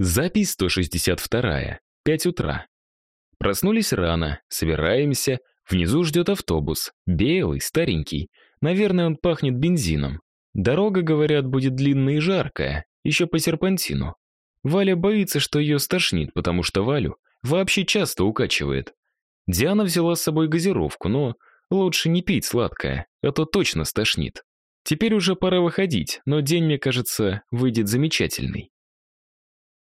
Запись 162. 5 утра. Проснулись рано, собираемся. Внизу ждет автобус. Белый, старенький. Наверное, он пахнет бензином. Дорога, говорят, будет длинная и жаркая. Еще по серпантину. Валя боится, что ее стошнит, потому что Валю вообще часто укачивает. Диана взяла с собой газировку, но лучше не пить сладкое, а то точно стошнит. Теперь уже пора выходить, но день, мне кажется, выйдет замечательный.